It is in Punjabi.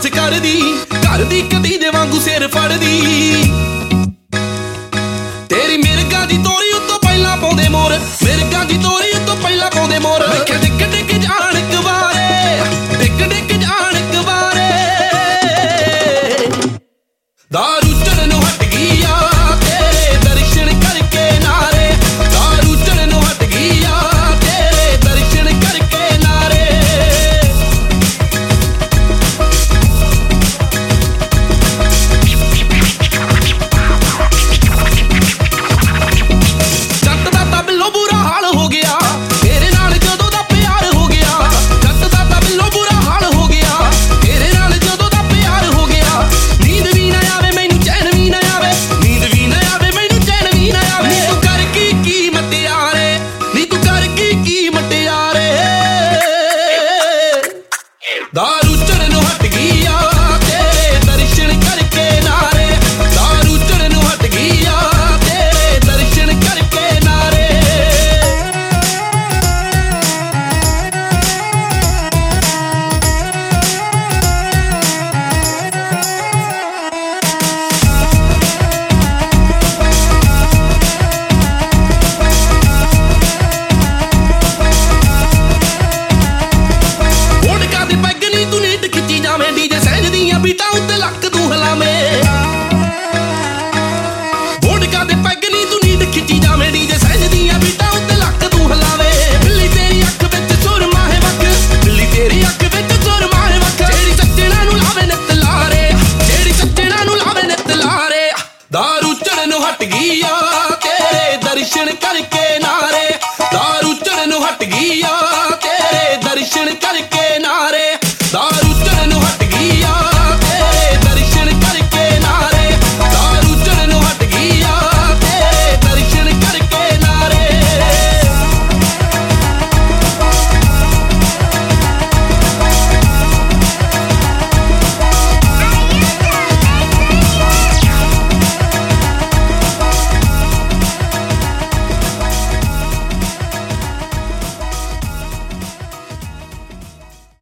ਅਰਦਾਸ ਕਰਦੀ ਘਰ ਕਦੀ ਦੇ ਵਾਂਗੂ ਸਿਰ ਫੜਦੀ। ਤੇਰੀ ਮਿਰਗਾ ਦੀ ਤੋਰੀ ਉੱਤੋਂ ਪਹਿਲਾਂ ਪਾਉਂਦੇ ਮੋਰ, ਮਿਰਗਾ ਦੀ ਤੋਰੀ ਉਤੋਂ ਪਹਿਲਾਂ ਪਾਉਂਦੇ ਮੋਰ। ਵੇਖ ਡਿੱਗ ਡਿੱਗ ਜਾਣ ਕਵਾਰੇ ਡਿੱਗ ਡਿੱਗ ਜਾਣ ਕਵਾਰੇ ਦਾਰੂ ദാരുച്ചരൻ ਦਾਰੂ ਚੜਨ ਹਟ ਗਈ ਆ ਤੇਰੇ ਦਰਸ਼ਨ ਕਰਕੇ ਨਾਰੇ